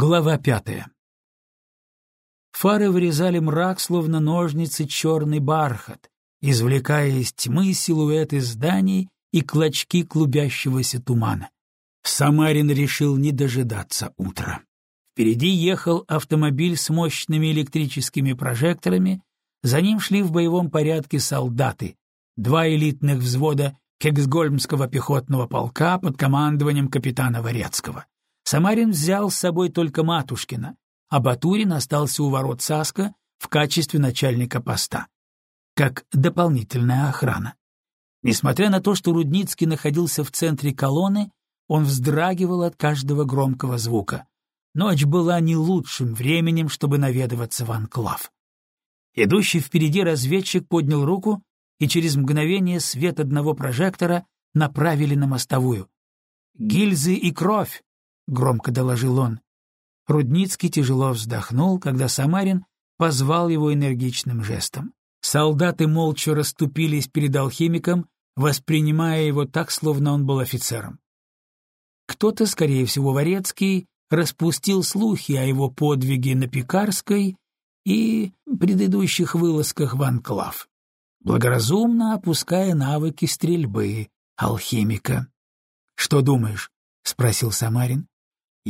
Глава пятая. Фары вырезали мрак, словно ножницы черный бархат, извлекая из тьмы силуэты зданий и клочки клубящегося тумана. Самарин решил не дожидаться утра. Впереди ехал автомобиль с мощными электрическими прожекторами, за ним шли в боевом порядке солдаты, два элитных взвода Кексгольмского пехотного полка под командованием капитана Варецкого. Самарин взял с собой только Матушкина, а Батурин остался у ворот Саска в качестве начальника поста, как дополнительная охрана. Несмотря на то, что Рудницкий находился в центре колонны, он вздрагивал от каждого громкого звука. Ночь была не лучшим временем, чтобы наведываться в анклав. Идущий впереди разведчик поднял руку, и через мгновение свет одного прожектора направили на мостовую. «Гильзы и кровь!» Громко доложил он. Рудницкий тяжело вздохнул, когда Самарин позвал его энергичным жестом. Солдаты молча расступились перед алхимиком, воспринимая его так, словно он был офицером. Кто-то, скорее всего, Ворецкий, распустил слухи о его подвиге на Пекарской и предыдущих вылазках в анклав, благоразумно опуская навыки стрельбы алхимика. «Что думаешь?» — спросил Самарин.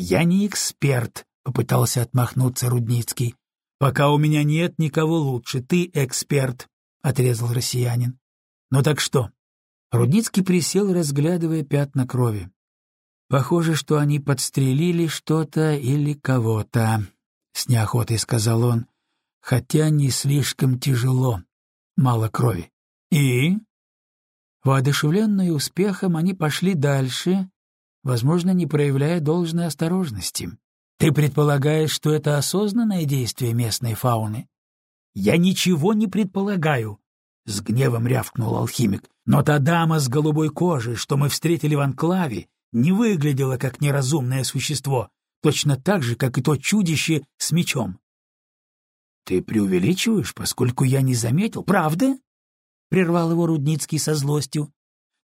«Я не эксперт», — попытался отмахнуться Рудницкий. «Пока у меня нет никого лучше, ты эксперт», — отрезал россиянин. «Ну так что?» Рудницкий присел, разглядывая пятна крови. «Похоже, что они подстрелили что-то или кого-то», — с неохотой сказал он, «хотя не слишком тяжело, мало крови». «И?» Воодушевленные успехом, они пошли дальше, возможно, не проявляя должной осторожности. Ты предполагаешь, что это осознанное действие местной фауны? Я ничего не предполагаю, с гневом рявкнул алхимик. Но та дама с голубой кожей, что мы встретили в анклаве, не выглядела как неразумное существо, точно так же, как и то чудище с мечом. Ты преувеличиваешь, поскольку я не заметил, правда? прервал его Рудницкий со злостью.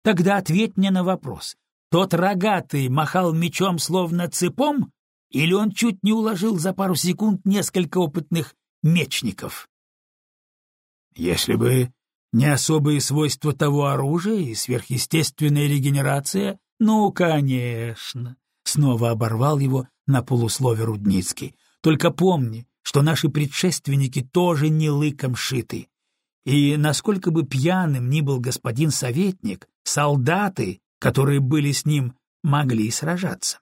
Тогда ответь мне на вопрос. Тот рогатый махал мечом словно цепом, или он чуть не уложил за пару секунд несколько опытных мечников? Если бы не особые свойства того оружия и сверхъестественная регенерация, ну, конечно, снова оборвал его на полуслове Рудницкий. Только помни, что наши предшественники тоже не лыком шиты. И насколько бы пьяным ни был господин советник, солдаты которые были с ним, могли сражаться.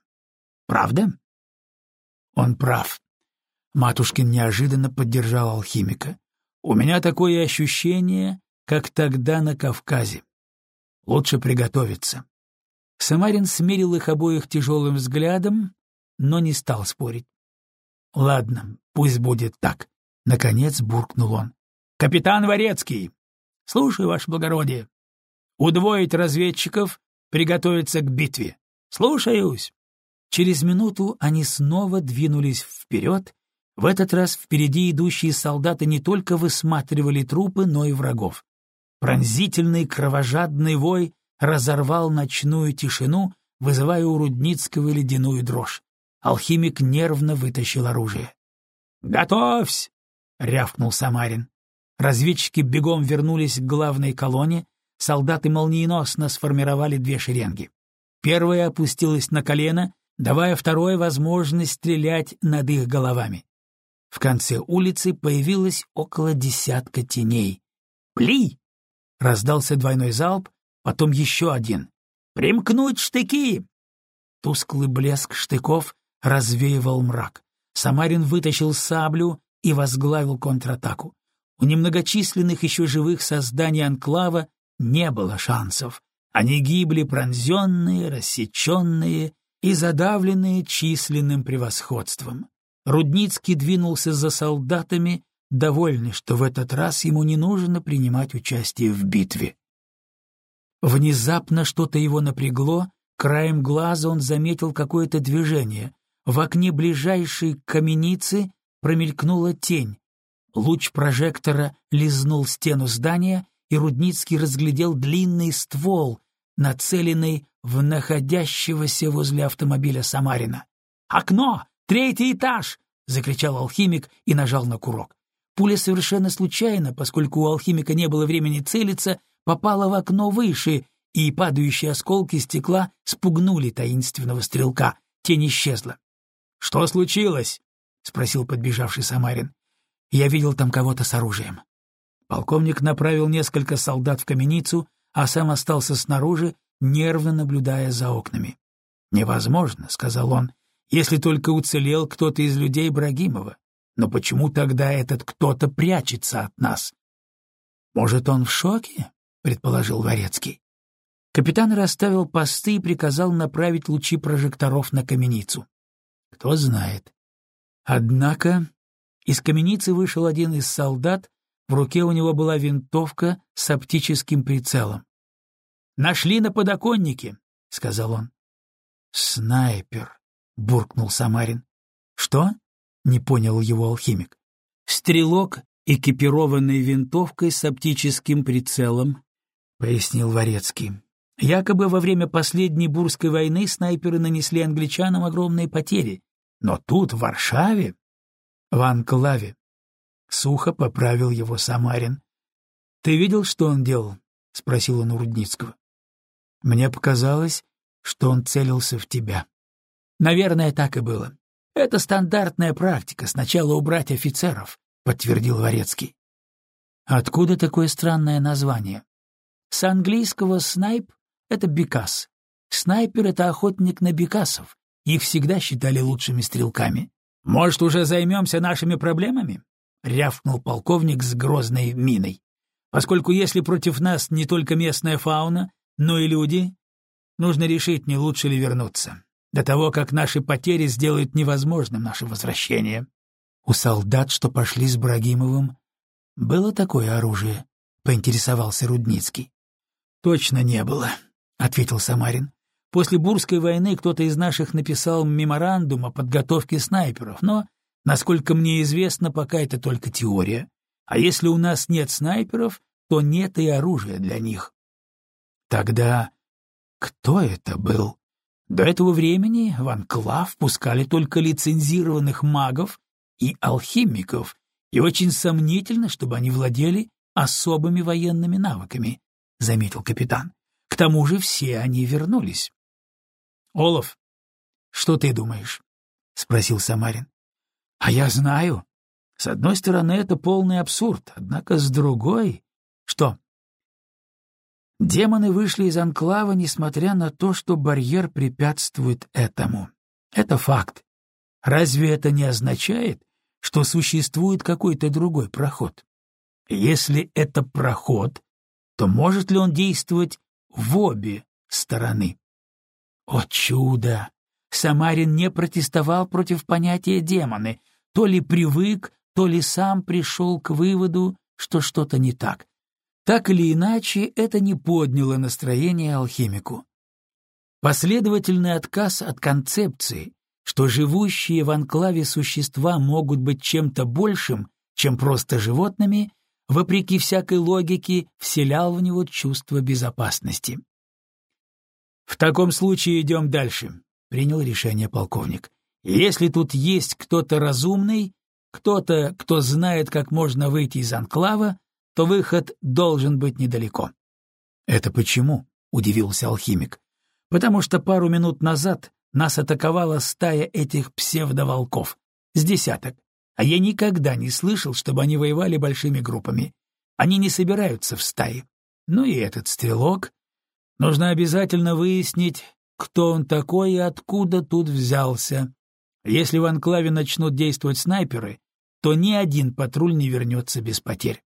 Правда? Он прав. Матушкин неожиданно поддержал алхимика. У меня такое ощущение, как тогда на Кавказе. Лучше приготовиться. Самарин смирил их обоих тяжелым взглядом, но не стал спорить. Ладно, пусть будет так, наконец буркнул он. Капитан Варецкий, слушаю, ваше благородие. Удвоить разведчиков приготовиться к битве. Слушаюсь. Через минуту они снова двинулись вперед. В этот раз впереди идущие солдаты не только высматривали трупы, но и врагов. Пронзительный кровожадный вой разорвал ночную тишину, вызывая у Рудницкого ледяную дрожь. Алхимик нервно вытащил оружие. «Готовься!» — рявкнул Самарин. Разведчики бегом вернулись к главной колонне, солдаты молниеносно сформировали две шеренги. Первая опустилась на колено, давая второй возможность стрелять над их головами. В конце улицы появилось около десятка теней. «Пли!» — раздался двойной залп, потом еще один. «Примкнуть штыки!» Тусклый блеск штыков развеивал мрак. Самарин вытащил саблю и возглавил контратаку. У немногочисленных еще живых созданий анклава не было шансов. Они гибли пронзенные, рассеченные и задавленные численным превосходством. Рудницкий двинулся за солдатами, довольный, что в этот раз ему не нужно принимать участие в битве. Внезапно что-то его напрягло, краем глаза он заметил какое-то движение. В окне ближайшей каменицы промелькнула тень. Луч прожектора лизнул стену здания, и Рудницкий разглядел длинный ствол, нацеленный в находящегося возле автомобиля Самарина. «Окно! Третий этаж!» — закричал алхимик и нажал на курок. Пуля совершенно случайно, поскольку у алхимика не было времени целиться, попала в окно выше, и падающие осколки стекла спугнули таинственного стрелка. Тень исчезла. «Что случилось?» — спросил подбежавший Самарин. «Я видел там кого-то с оружием». Полковник направил несколько солдат в каменицу, а сам остался снаружи, нервно наблюдая за окнами. «Невозможно», — сказал он, — «если только уцелел кто-то из людей Брагимова. Но почему тогда этот кто-то прячется от нас?» «Может, он в шоке?» — предположил Ворецкий. Капитан расставил посты и приказал направить лучи прожекторов на каменицу. Кто знает. Однако из каменицы вышел один из солдат, в руке у него была винтовка с оптическим прицелом. «Нашли на подоконнике», — сказал он. «Снайпер», — буркнул Самарин. «Что?» — не понял его алхимик. «Стрелок, экипированный винтовкой с оптическим прицелом», — пояснил Ворецкий. Якобы во время последней Бурской войны снайперы нанесли англичанам огромные потери. Но тут, в Варшаве, в Анклаве, сухо поправил его Самарин. — Ты видел, что он делал? — спросил он у Рудницкого. — Мне показалось, что он целился в тебя. — Наверное, так и было. Это стандартная практика — сначала убрать офицеров, — подтвердил Ворецкий. — Откуда такое странное название? С английского «снайп» это бекас. Снайпер — это охотник на бекасов. Их всегда считали лучшими стрелками. «Может, уже займемся нашими проблемами?» — рявкнул полковник с грозной миной. «Поскольку если против нас не только местная фауна, но и люди, нужно решить, не лучше ли вернуться, до того, как наши потери сделают невозможным наше возвращение». У солдат, что пошли с Брагимовым, было такое оружие, — поинтересовался Рудницкий. «Точно не было», — ответил Самарин. «После Бурской войны кто-то из наших написал меморандум о подготовке снайперов, но, насколько мне известно, пока это только теория. А если у нас нет снайперов, то нет и оружия для них». Тогда кто это был? До этого времени в Анклав пускали только лицензированных магов и алхимиков, и очень сомнительно, чтобы они владели особыми военными навыками, — заметил капитан. К тому же все они вернулись. — Олаф, что ты думаешь? — спросил Самарин. — А я знаю. С одной стороны, это полный абсурд, однако с другой... Что? Демоны вышли из анклава, несмотря на то, что барьер препятствует этому. Это факт. Разве это не означает, что существует какой-то другой проход? Если это проход, то может ли он действовать в обе стороны. О чудо! Самарин не протестовал против понятия демоны, то ли привык, то ли сам пришел к выводу, что что-то не так. Так или иначе, это не подняло настроение алхимику. Последовательный отказ от концепции, что живущие в анклаве существа могут быть чем-то большим, чем просто животными, вопреки всякой логике, вселял в него чувство безопасности. «В таком случае идем дальше», — принял решение полковник. «Если тут есть кто-то разумный, кто-то, кто знает, как можно выйти из анклава, то выход должен быть недалеко». «Это почему?» — удивился алхимик. «Потому что пару минут назад нас атаковала стая этих псевдоволков, с десяток. А я никогда не слышал, чтобы они воевали большими группами. Они не собираются в стаи. Ну и этот стрелок. Нужно обязательно выяснить, кто он такой и откуда тут взялся. Если в анклаве начнут действовать снайперы, то ни один патруль не вернется без потерь.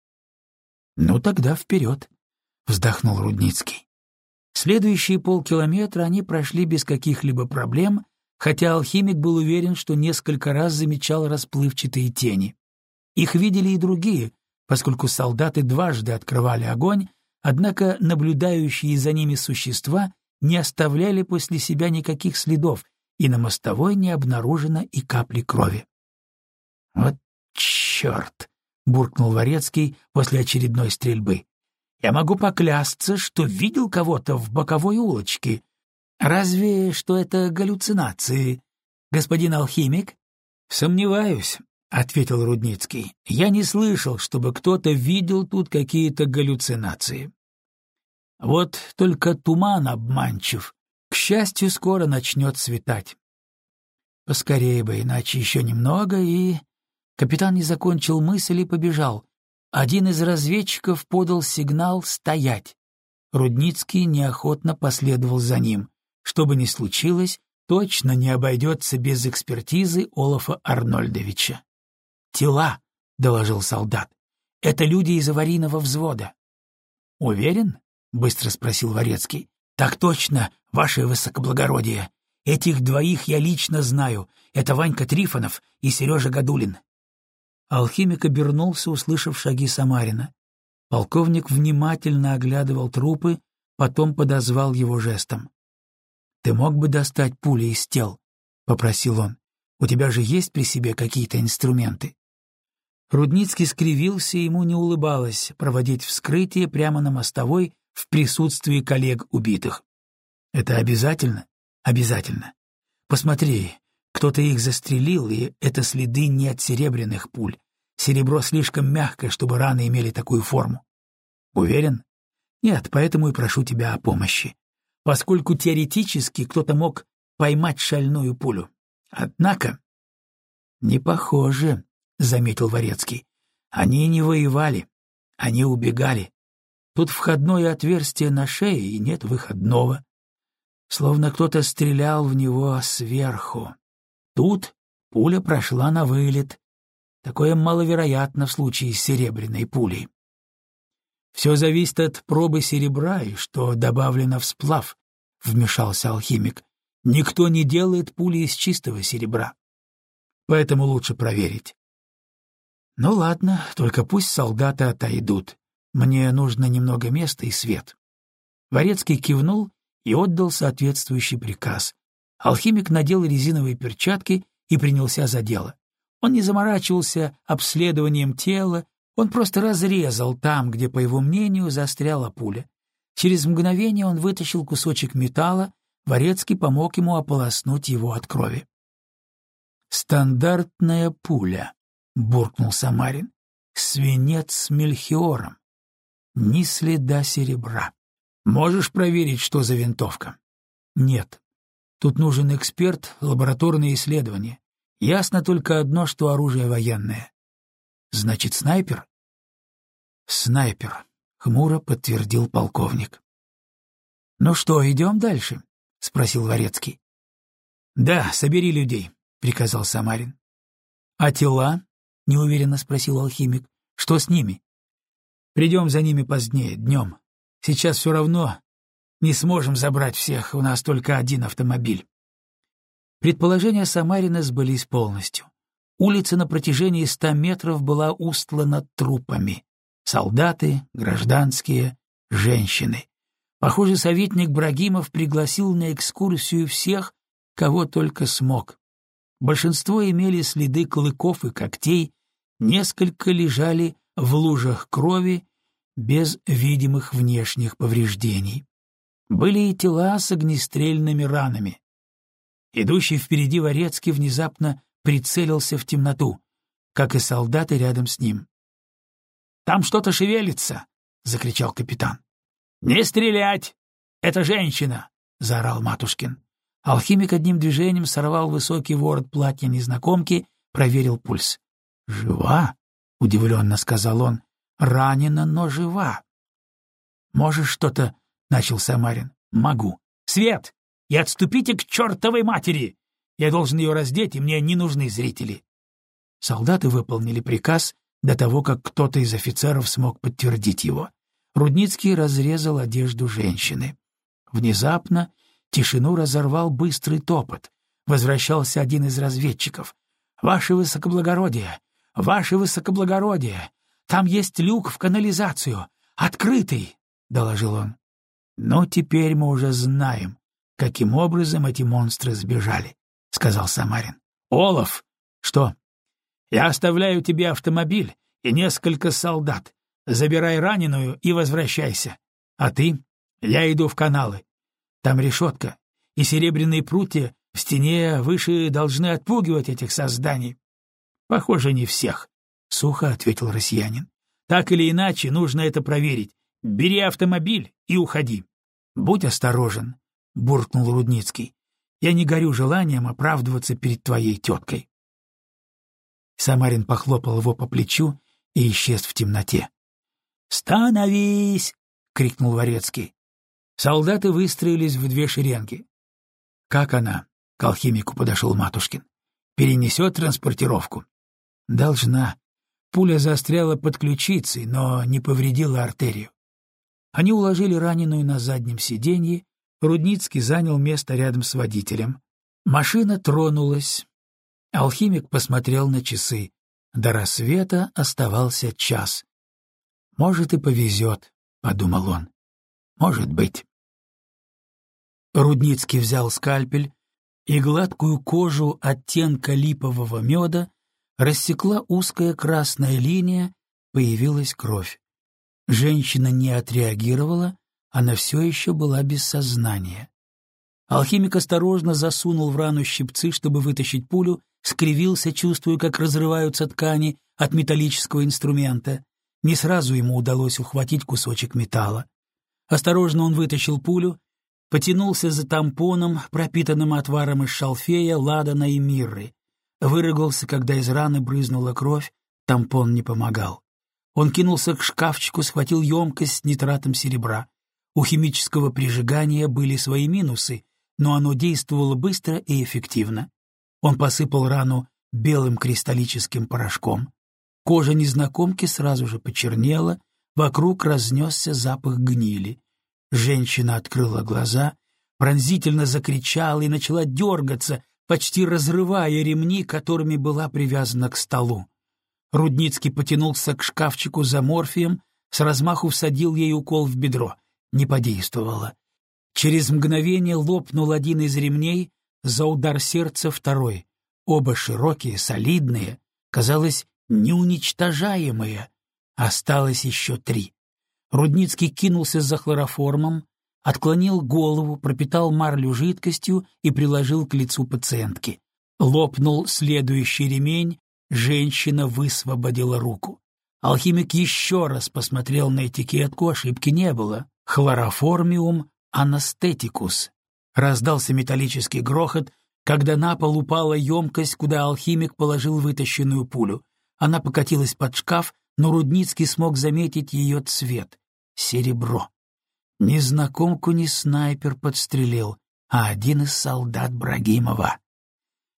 — Ну тогда вперед, — вздохнул Рудницкий. Следующие полкилометра они прошли без каких-либо проблем, хотя алхимик был уверен, что несколько раз замечал расплывчатые тени. Их видели и другие, поскольку солдаты дважды открывали огонь, однако наблюдающие за ними существа не оставляли после себя никаких следов, и на мостовой не обнаружено и капли крови. «Вот черт!» — буркнул Ворецкий после очередной стрельбы. «Я могу поклясться, что видел кого-то в боковой улочке, Разве что это галлюцинации. Господин алхимик, Сомневаюсь, — ответил Рудницкий. Я не слышал, чтобы кто-то видел тут какие-то галлюцинации. Вот только туман обманчив. К счастью, скоро начнет светать. Поскорее бы, иначе еще немного, и... Капитан не закончил мысль и побежал. Один из разведчиков подал сигнал «стоять». Рудницкий неохотно последовал за ним. Что бы ни случилось, точно не обойдется без экспертизы Олафа Арнольдовича. «Тела», — доложил солдат. «Это люди из аварийного взвода». «Уверен?» — быстро спросил Ворецкий. «Так точно, ваше высокоблагородие. Этих двоих я лично знаю. Это Ванька Трифонов и Сережа Гадулин». Алхимик обернулся, услышав шаги Самарина. Полковник внимательно оглядывал трупы, потом подозвал его жестом. «Ты мог бы достать пули из тел?» — попросил он. «У тебя же есть при себе какие-то инструменты?» Рудницкий скривился, ему не улыбалось проводить вскрытие прямо на мостовой в присутствии коллег убитых. «Это обязательно?» «Обязательно. Посмотри, кто-то их застрелил, и это следы не от серебряных пуль. Серебро слишком мягкое, чтобы раны имели такую форму. Уверен? Нет, поэтому и прошу тебя о помощи. Поскольку теоретически кто-то мог поймать шальную пулю. Однако... — Не похоже, — заметил Ворецкий. — Они не воевали, они убегали. Тут входное отверстие на шее, и нет выходного. Словно кто-то стрелял в него сверху. Тут пуля прошла на вылет. Такое маловероятно в случае с серебряной пулей. Все зависит от пробы серебра и что добавлено в сплав, — вмешался алхимик. Никто не делает пули из чистого серебра. Поэтому лучше проверить. Ну ладно, только пусть солдаты отойдут. Мне нужно немного места и свет. Ворецкий кивнул и отдал соответствующий приказ, Алхимик надел резиновые перчатки и принялся за дело. Он не заморачивался обследованием тела, он просто разрезал там, где, по его мнению, застряла пуля. Через мгновение он вытащил кусочек металла, Ворецкий помог ему ополоснуть его от крови. «Стандартная пуля», — буркнул Самарин. «Свинец с мельхиором. Ни следа серебра. Можешь проверить, что за винтовка?» «Нет», Тут нужен эксперт, лабораторные исследования. Ясно только одно, что оружие военное. Значит, снайпер? Снайпер, хмуро подтвердил полковник. Ну что, идем дальше? спросил Ворецкий. Да, собери людей, приказал Самарин. А тела? неуверенно спросил алхимик. Что с ними? Придем за ними позднее, днем. Сейчас все равно не сможем забрать всех, у нас только один автомобиль. Предположения Самарина сбылись полностью. Улица на протяжении ста метров была устлана трупами. Солдаты, гражданские, женщины. Похоже, советник Брагимов пригласил на экскурсию всех, кого только смог. Большинство имели следы клыков и когтей, несколько лежали в лужах крови без видимых внешних повреждений были и тела с огнестрельными ранами. Идущий впереди Ворецкий внезапно прицелился в темноту, как и солдаты рядом с ним. «Там что-то шевелится!» — закричал капитан. «Не стрелять! Это женщина!» — заорал Матушкин. Алхимик одним движением сорвал высокий ворот платья незнакомки, проверил пульс. «Жива?» — удивленно сказал он. «Ранена, но жива. Можешь что-то — начал Самарин. «Могу. Свет! И отступите к чертовой матери! Я должен ее раздеть, и мне не нужны зрители». Солдаты выполнили приказ до того, как кто-то из офицеров смог подтвердить его. Рудницкий разрезал одежду женщины. Внезапно тишину разорвал быстрый топот. Возвращался один из разведчиков. «Ваше высокоблагородие! Ваше высокоблагородие! Там есть люк в канализацию! Открытый!» — доложил он. «Но теперь мы уже знаем, каким образом эти монстры сбежали», — сказал Самарин. «Олаф!» «Что?» «Я оставляю тебе автомобиль и несколько солдат. Забирай раненую и возвращайся. А ты? Я иду в каналы. Там решетка, и серебряные прутья В стене выше должны отпугивать этих созданий. Похоже, не всех, — сухо ответил россиянин. Так или иначе, нужно это проверить. Бери автомобиль и уходи. Будь осторожен, — буркнул Рудницкий. Я не горю желанием оправдываться перед твоей теткой. Самарин похлопал его по плечу и исчез в темноте. «Становись!» — крикнул Ворецкий. Солдаты выстроились в две шеренги. «Как она?» — к алхимику подошел Матушкин. «Перенесет транспортировку?» «Должна. Пуля застряла под ключицей, но не повредила артерию. Они уложили раненую на заднем сиденье, Рудницкий занял место рядом с водителем. Машина тронулась. Алхимик посмотрел на часы. До рассвета оставался час. «Может, и повезет», — подумал он. «Может быть». Рудницкий взял скальпель, и гладкую кожу оттенка липового меда рассекла узкая красная линия, появилась кровь. Женщина не отреагировала, она все еще была без сознания. Алхимик осторожно засунул в рану щипцы, чтобы вытащить пулю, скривился, чувствуя, как разрываются ткани от металлического инструмента. Не сразу ему удалось ухватить кусочек металла. Осторожно он вытащил пулю, потянулся за тампоном, пропитанным отваром из шалфея, ладана и мирры. Выругался, когда из раны брызнула кровь, тампон не помогал. Он кинулся к шкафчику, схватил емкость с нитратом серебра. У химического прижигания были свои минусы, но оно действовало быстро и эффективно. Он посыпал рану белым кристаллическим порошком. Кожа незнакомки сразу же почернела, вокруг разнесся запах гнили. Женщина открыла глаза, пронзительно закричала и начала дергаться, почти разрывая ремни, которыми была привязана к столу. Рудницкий потянулся к шкафчику за морфием, с размаху всадил ей укол в бедро. Не подействовало. Через мгновение лопнул один из ремней, за удар сердца второй. Оба широкие, солидные, казалось, неуничтожаемые. Осталось еще три. Рудницкий кинулся за хлороформом, отклонил голову, пропитал марлю жидкостью и приложил к лицу пациентки. Лопнул следующий ремень, женщина высвободила руку. Алхимик еще раз посмотрел на этикетку, ошибки не было. Хлороформиум анестетикус. Раздался металлический грохот, когда на пол упала емкость, куда алхимик положил вытащенную пулю. Она покатилась под шкаф, но Рудницкий смог заметить ее цвет — серебро. Незнакомку не снайпер подстрелил, а один из солдат Брагимова.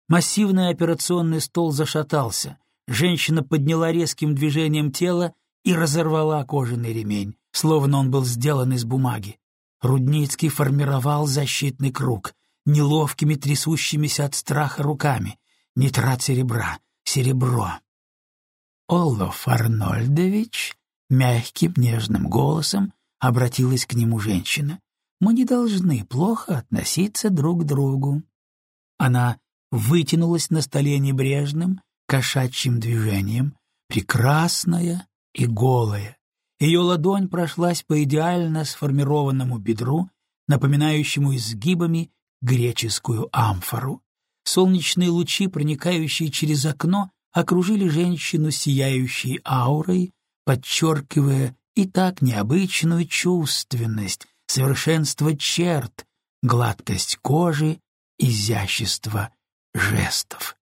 Массивный операционный стол зашатался. Женщина подняла резким движением тела и разорвала кожаный ремень, словно он был сделан из бумаги. Рудницкий формировал защитный круг, неловкими трясущимися от страха руками. Нитрат серебра, серебро. Олаф Арнольдович мягким, нежным голосом обратилась к нему женщина. «Мы не должны плохо относиться друг к другу». Она вытянулась на столе небрежным, кошачьим движением, прекрасная и голая. Ее ладонь прошлась по идеально сформированному бедру, напоминающему изгибами греческую амфору. Солнечные лучи, проникающие через окно, окружили женщину сияющей аурой, подчеркивая и так необычную чувственность, совершенство черт, гладкость кожи, изящество жестов.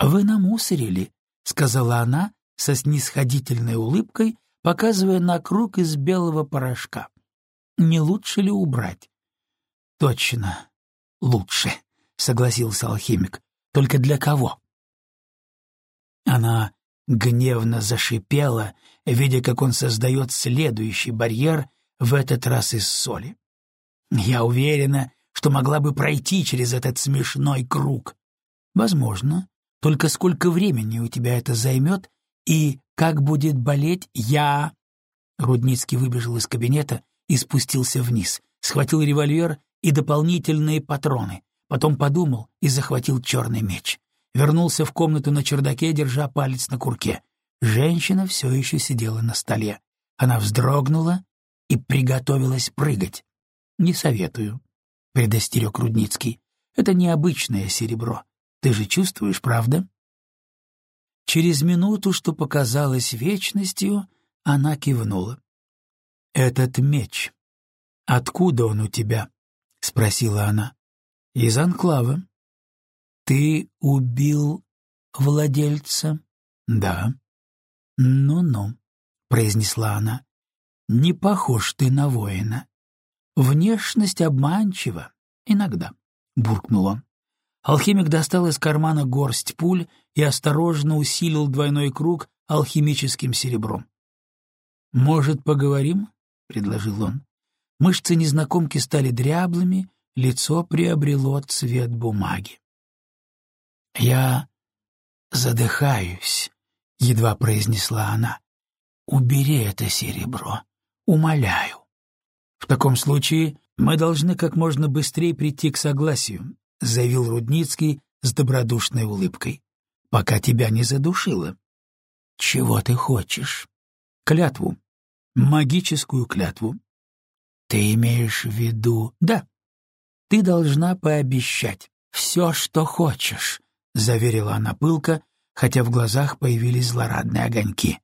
«Вы намусорили», — сказала она со снисходительной улыбкой, показывая на круг из белого порошка. «Не лучше ли убрать?» «Точно, лучше», — согласился алхимик. «Только для кого?» Она гневно зашипела, видя, как он создает следующий барьер, в этот раз из соли. «Я уверена, что могла бы пройти через этот смешной круг. Возможно, только сколько времени у тебя это займет и как будет болеть я...» Рудницкий выбежал из кабинета и спустился вниз, схватил револьвер и дополнительные патроны, потом подумал и захватил черный меч. Вернулся в комнату на чердаке, держа палец на курке. Женщина все еще сидела на столе. Она вздрогнула и приготовилась прыгать. «Не советую», — предостерег Рудницкий. Это необычное серебро. Ты же чувствуешь, правда? Через минуту, что показалось вечностью, она кивнула. «Этот меч. Откуда он у тебя?» — спросила она. «Из анклава». «Ты убил владельца?» «Да». «Ну-ну», — произнесла она. «Не похож ты на воина. Внешность обманчива. Иногда», — буркнул он. Алхимик достал из кармана горсть пуль и осторожно усилил двойной круг алхимическим серебром. «Может, поговорим?» — предложил он. Мышцы незнакомки стали дряблыми, лицо приобрело цвет бумаги. «Я задыхаюсь», — едва произнесла она. «Убери это серебро, умоляю». «В таком случае мы должны как можно быстрее прийти к согласию», — заявил Рудницкий с добродушной улыбкой, — «пока тебя не задушило». «Чего ты хочешь?» «Клятву. Магическую клятву». «Ты имеешь в виду...» «Да. Ты должна пообещать все, что хочешь», — заверила она пылко, хотя в глазах появились злорадные огоньки.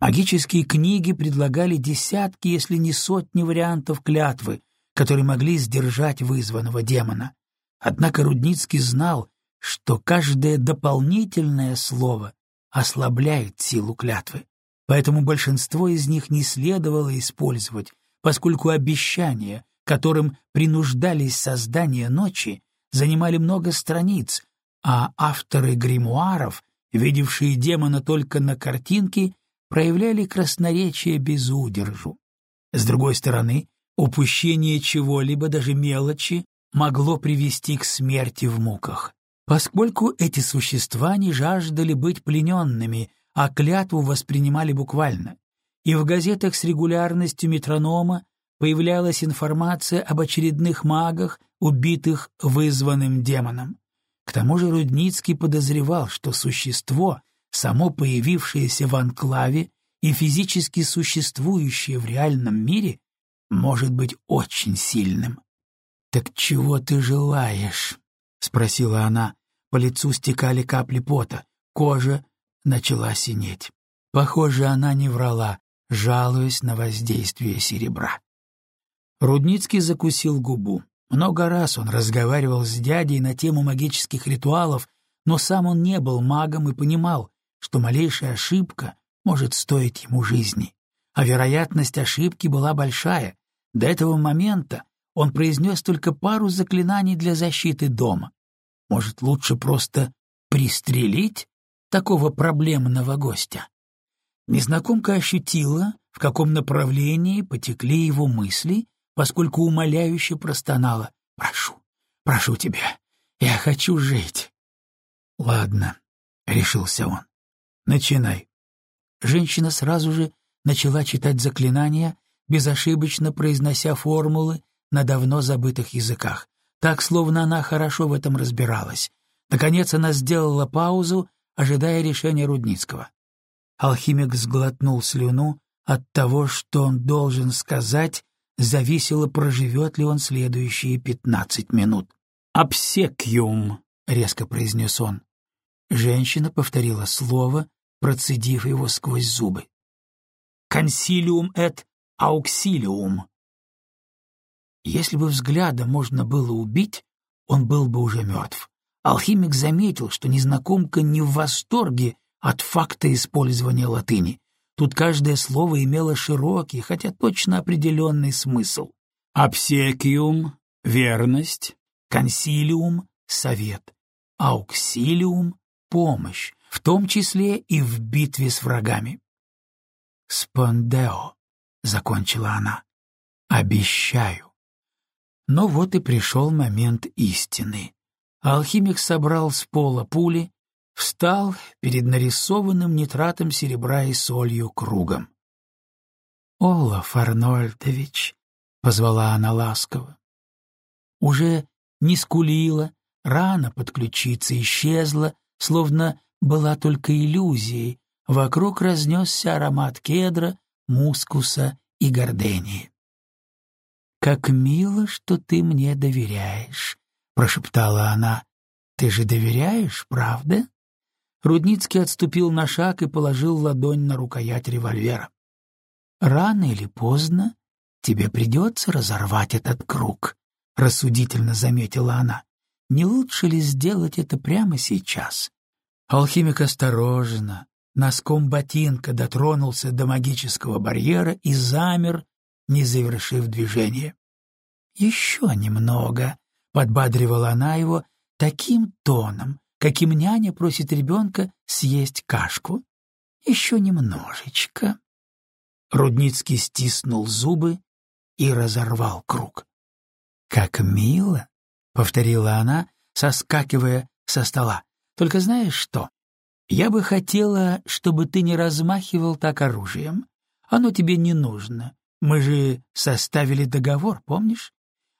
Магические книги предлагали десятки, если не сотни вариантов клятвы, которые могли сдержать вызванного демона. Однако Рудницкий знал, что каждое дополнительное слово ослабляет силу клятвы, поэтому большинство из них не следовало использовать, поскольку обещания, которым принуждались создание ночи, занимали много страниц, а авторы гримуаров, видевшие демона только на картинке, проявляли красноречие без удержу. С другой стороны, упущение чего-либо, даже мелочи, могло привести к смерти в муках, поскольку эти существа не жаждали быть плененными, а клятву воспринимали буквально. И в газетах с регулярностью метронома появлялась информация об очередных магах, убитых вызванным демоном. К тому же Рудницкий подозревал, что существо, само появившееся в анклаве и физически существующее в реальном мире, может быть очень сильным. «Так чего ты желаешь?» — спросила она. По лицу стекали капли пота, кожа начала синеть. Похоже, она не врала, жалуясь на воздействие серебра. Рудницкий закусил губу. Много раз он разговаривал с дядей на тему магических ритуалов, но сам он не был магом и понимал, что малейшая ошибка может стоить ему жизни. А вероятность ошибки была большая. До этого момента он произнес только пару заклинаний для защиты дома. Может, лучше просто пристрелить такого проблемного гостя? Незнакомка ощутила, в каком направлении потекли его мысли, поскольку умоляюще простонала. «Прошу, прошу тебя, я хочу жить». «Ладно», — решился он, — «начинай». Женщина сразу же начала читать заклинания, безошибочно произнося формулы на давно забытых языках, так, словно она хорошо в этом разбиралась. Наконец она сделала паузу, ожидая решения Рудницкого. Алхимик сглотнул слюну от того, что он должен сказать, зависело, проживет ли он следующие пятнадцать минут. «Обсекиум», — резко произнес он. Женщина повторила слово, процедив его сквозь зубы. «Консилиум эт ауксилиум», если бы взгляда можно было убить, он был бы уже мертв. Алхимик заметил, что незнакомка не в восторге от факта использования латыни. Тут каждое слово имело широкий, хотя точно определенный смысл. «Обсекиум» — верность, «консилиум» — совет, «ауксилиум» — помощь, в том числе и в битве с врагами. «Спондео», — закончила она, — «обещаю». Но вот и пришел момент истины. Алхимик собрал с пола пули, встал перед нарисованным нитратом серебра и солью кругом. «Олаф Арнольдович», — позвала она ласково. Уже не скулила, рана под ключицей исчезла, словно была только иллюзией, вокруг разнесся аромат кедра, мускуса и гордении. «Как мило, что ты мне доверяешь», — прошептала она. «Ты же доверяешь, правда?» Рудницкий отступил на шаг и положил ладонь на рукоять револьвера. «Рано или поздно тебе придется разорвать этот круг», — рассудительно заметила она. «Не лучше ли сделать это прямо сейчас?» Алхимик осторожно, носком ботинка дотронулся до магического барьера и замер, не завершив движение. «Еще немного», — подбадривала она его таким тоном, каким няня просит ребенка съесть кашку. «Еще немножечко». Рудницкий стиснул зубы и разорвал круг. «Как мило!» — повторила она, соскакивая со стола. «Только знаешь что? Я бы хотела, чтобы ты не размахивал так оружием. Оно тебе не нужно. Мы же составили договор, помнишь?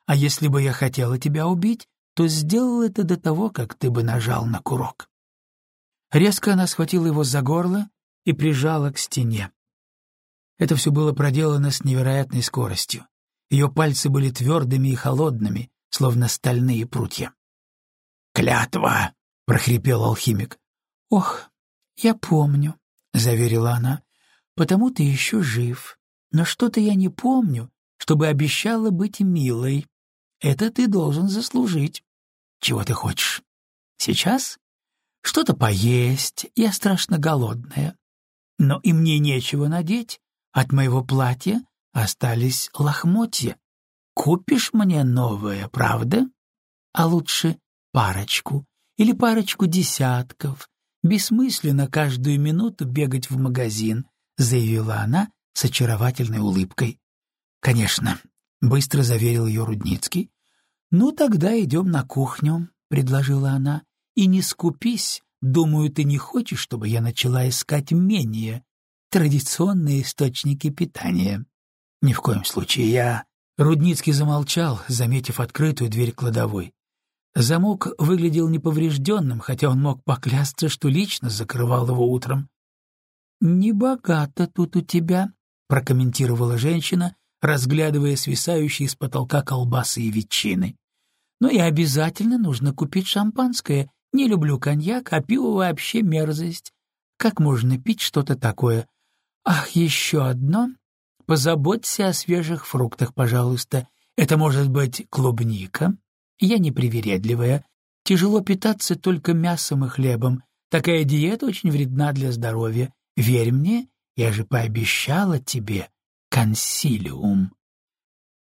А если бы я хотела тебя убить, то сделал это до того, как ты бы нажал на курок». Резко она схватила его за горло и прижала к стене. Это все было проделано с невероятной скоростью. Ее пальцы были твердыми и холодными, словно стальные прутья. «Клятва!» — прохрипел алхимик. «Ох, я помню», — заверила она, — «потому ты еще жив. Но что-то я не помню, чтобы обещала быть милой. Это ты должен заслужить. Чего ты хочешь? Сейчас? Что-то поесть, я страшно голодная. Но и мне нечего надеть, от моего платья остались лохмотья. Купишь мне новое, правда? А лучше парочку или парочку десятков. Бессмысленно каждую минуту бегать в магазин, заявила она с очаровательной улыбкой. Конечно, быстро заверил ее Рудницкий. Ну тогда идем на кухню, предложила она. И не скупись, думаю, ты не хочешь, чтобы я начала искать менее традиционные источники питания. Ни в коем случае я... Рудницкий замолчал, заметив открытую дверь кладовой. Замок выглядел неповрежденным, хотя он мог поклясться, что лично закрывал его утром. «Небогато тут у тебя», — прокомментировала женщина, разглядывая свисающие с потолка колбасы и ветчины. «Но и обязательно нужно купить шампанское. Не люблю коньяк, а пиво вообще мерзость. Как можно пить что-то такое? Ах, еще одно. Позаботься о свежих фруктах, пожалуйста. Это может быть клубника. Я непривередливая. Тяжело питаться только мясом и хлебом. Такая диета очень вредна для здоровья. Верь мне, я же пообещала тебе консилиум.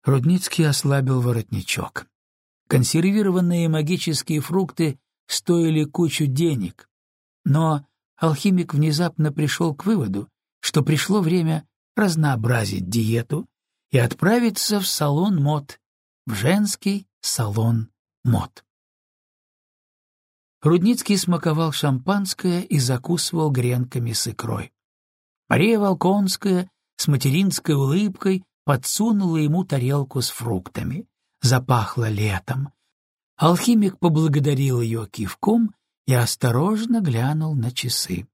Рудницкий ослабил воротничок. Консервированные магические фрукты стоили кучу денег. Но алхимик внезапно пришел к выводу, что пришло время разнообразить диету и отправиться в салон мод, в женский салон мод. Рудницкий смаковал шампанское и закусывал гренками с икрой. Мария Волконская с материнской улыбкой подсунула ему тарелку с фруктами. Запахло летом. Алхимик поблагодарил ее кивком и осторожно глянул на часы.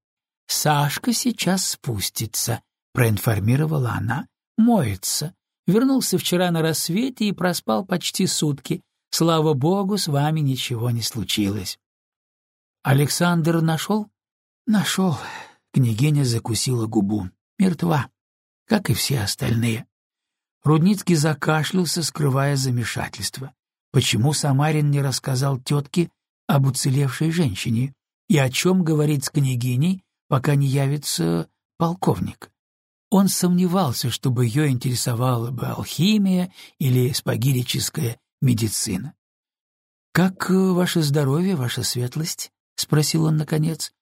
«Сашка сейчас спустится», — проинформировала она. «Моется. Вернулся вчера на рассвете и проспал почти сутки. Слава богу, с вами ничего не случилось». «Александр нашел?» «Нашел». Княгиня закусила губу. «Мертва, как и все остальные». Рудницкий закашлялся, скрывая замешательство. Почему Самарин не рассказал тетке об уцелевшей женщине? И о чем говорить с княгиней, пока не явится полковник. Он сомневался, чтобы ее интересовала бы алхимия или спагирическая медицина. «Как э, ваше здоровье, ваша светлость?» — спросил он наконец.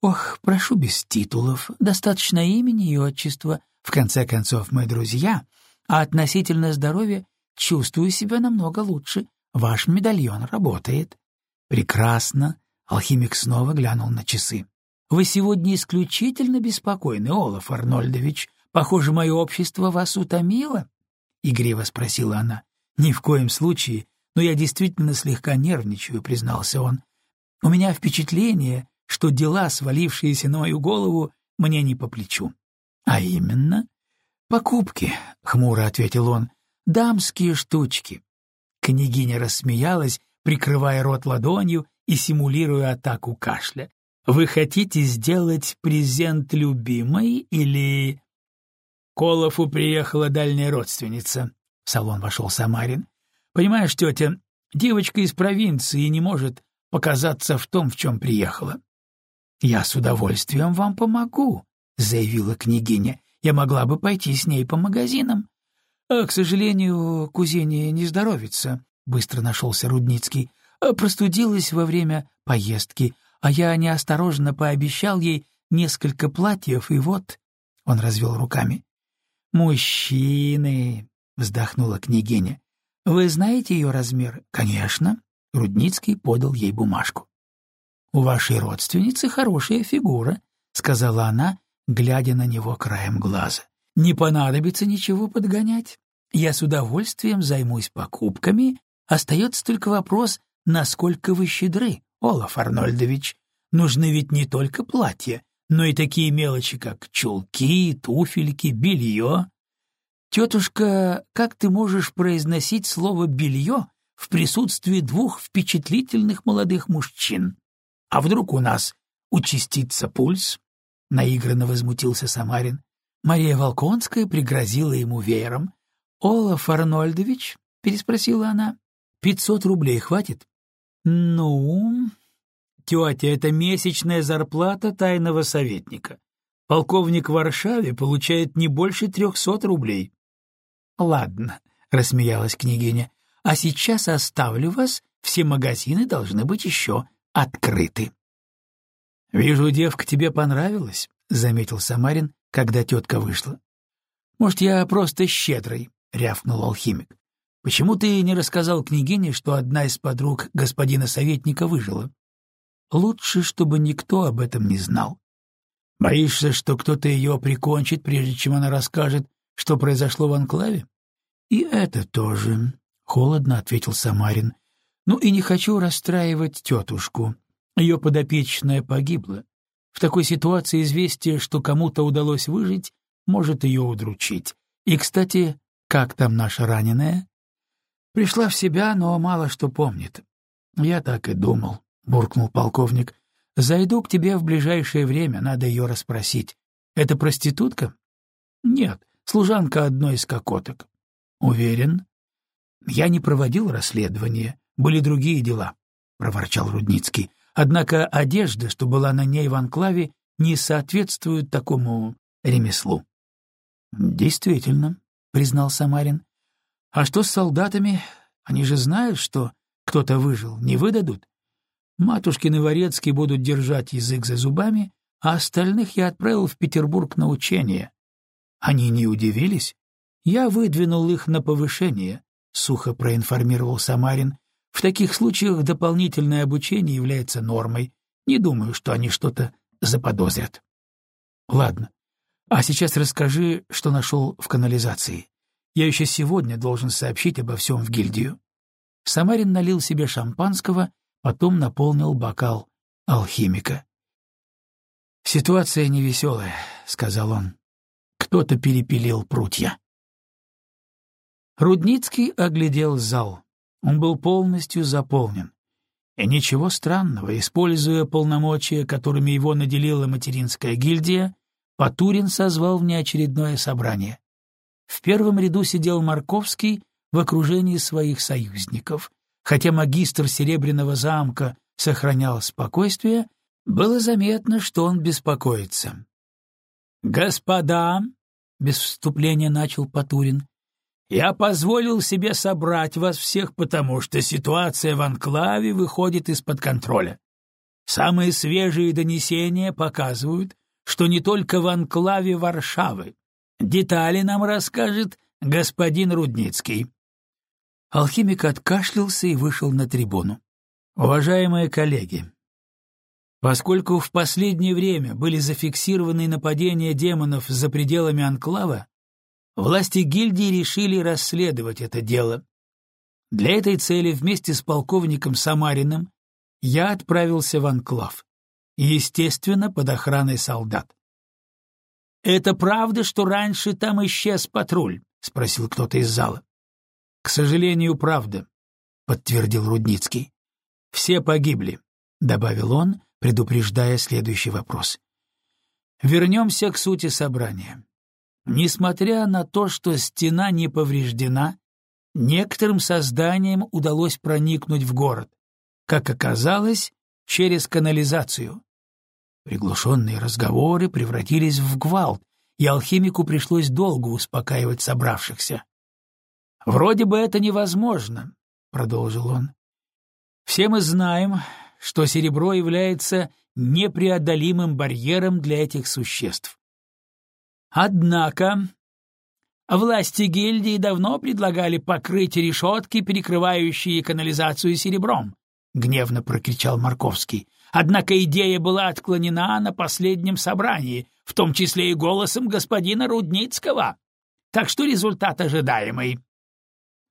«Ох, прошу без титулов, достаточно имени и отчества. В конце концов, мы друзья, а относительно здоровья чувствую себя намного лучше. Ваш медальон работает». «Прекрасно», — алхимик снова глянул на часы. Вы сегодня исключительно беспокойны, Олаф Арнольдович. Похоже, мое общество вас утомило?» — игриво спросила она. «Ни в коем случае, но я действительно слегка нервничаю», — признался он. «У меня впечатление, что дела, свалившиеся на мою голову, мне не по плечу». «А именно?» «Покупки», — хмуро ответил он. «Дамские штучки». Княгиня рассмеялась, прикрывая рот ладонью и симулируя атаку кашля. «Вы хотите сделать презент любимой или...» Колову приехала дальняя родственница. В салон вошел Самарин. «Понимаешь, тетя, девочка из провинции не может показаться в том, в чем приехала». «Я с удовольствием вам помогу», — заявила княгиня. «Я могла бы пойти с ней по магазинам». А, «К сожалению, кузине не здоровится», — быстро нашелся Рудницкий. А, «Простудилась во время поездки, а я неосторожно пообещал ей несколько платьев, и вот...» Он развел руками. «Мужчины!» — вздохнула княгиня. «Вы знаете ее размер?» «Конечно». Рудницкий подал ей бумажку. «У вашей родственницы хорошая фигура», — сказала она, глядя на него краем глаза. «Не понадобится ничего подгонять. Я с удовольствием займусь покупками. Остается только вопрос, насколько вы щедры, Олаф Арнольдович. Нужны ведь не только платья, но и такие мелочи, как чулки, туфельки, белье. Тетушка, как ты можешь произносить слово «белье» в присутствии двух впечатлительных молодых мужчин? А вдруг у нас участится пульс? Наигранно возмутился Самарин. Мария Волконская пригрозила ему веером. «Олаф Арнольдович?» — переспросила она. «Пятьсот рублей хватит?» «Ну...» Тетя, это месячная зарплата тайного советника. Полковник в Варшаве получает не больше трехсот рублей. — Ладно, — рассмеялась княгиня, — а сейчас оставлю вас, все магазины должны быть еще открыты. — Вижу, девка тебе понравилась, — заметил Самарин, когда тетка вышла. — Может, я просто щедрый, — рявкнул алхимик. — Почему ты не рассказал княгине, что одна из подруг господина советника выжила? Лучше, чтобы никто об этом не знал. Боишься, что кто-то ее прикончит, прежде чем она расскажет, что произошло в анклаве? И это тоже, — холодно ответил Самарин. Ну и не хочу расстраивать тетушку. Ее подопечная погибла. В такой ситуации известие, что кому-то удалось выжить, может ее удручить. И, кстати, как там наша раненая? Пришла в себя, но мало что помнит. Я так и думал. — буркнул полковник. — Зайду к тебе в ближайшее время, надо ее расспросить. Это проститутка? — Нет, служанка одной из кокоток. — Уверен? — Я не проводил расследование, были другие дела, — проворчал Рудницкий. Однако одежда, что была на ней в анклаве, не соответствует такому ремеслу. — Действительно, — признал Самарин. — А что с солдатами? Они же знают, что кто-то выжил, не выдадут? Матушкин и будут держать язык за зубами, а остальных я отправил в Петербург на учение. Они не удивились? Я выдвинул их на повышение, — сухо проинформировал Самарин. В таких случаях дополнительное обучение является нормой. Не думаю, что они что-то заподозрят. Ладно. А сейчас расскажи, что нашел в канализации. Я еще сегодня должен сообщить обо всем в гильдию. Самарин налил себе шампанского потом наполнил бокал алхимика. «Ситуация невеселая», — сказал он. «Кто-то перепилил прутья». Рудницкий оглядел зал. Он был полностью заполнен. И ничего странного, используя полномочия, которыми его наделила материнская гильдия, Патурин созвал внеочередное собрание. В первом ряду сидел Марковский в окружении своих союзников, Хотя магистр Серебряного замка сохранял спокойствие, было заметно, что он беспокоится. «Господа», — без вступления начал Патурин, — «я позволил себе собрать вас всех, потому что ситуация в анклаве выходит из-под контроля. Самые свежие донесения показывают, что не только в анклаве Варшавы. Детали нам расскажет господин Рудницкий. Алхимик откашлялся и вышел на трибуну. «Уважаемые коллеги, поскольку в последнее время были зафиксированы нападения демонов за пределами анклава, власти гильдии решили расследовать это дело. Для этой цели вместе с полковником Самариным я отправился в анклав, естественно, под охраной солдат. «Это правда, что раньше там исчез патруль?» — спросил кто-то из зала. К сожалению, правда, подтвердил Рудницкий. все погибли», — добавил он, предупреждая следующий вопрос. Вернемся к сути собрания. Несмотря на то, что стена не повреждена, некоторым созданиям удалось проникнуть в город, как оказалось, через канализацию. Приглушенные разговоры превратились в гвалт, и алхимику пришлось долго успокаивать собравшихся. «Вроде бы это невозможно», — продолжил он. «Все мы знаем, что серебро является непреодолимым барьером для этих существ. Однако власти гильдии давно предлагали покрыть решетки, перекрывающие канализацию серебром, — гневно прокричал Марковский. Однако идея была отклонена на последнем собрании, в том числе и голосом господина Рудницкого. Так что результат ожидаемый.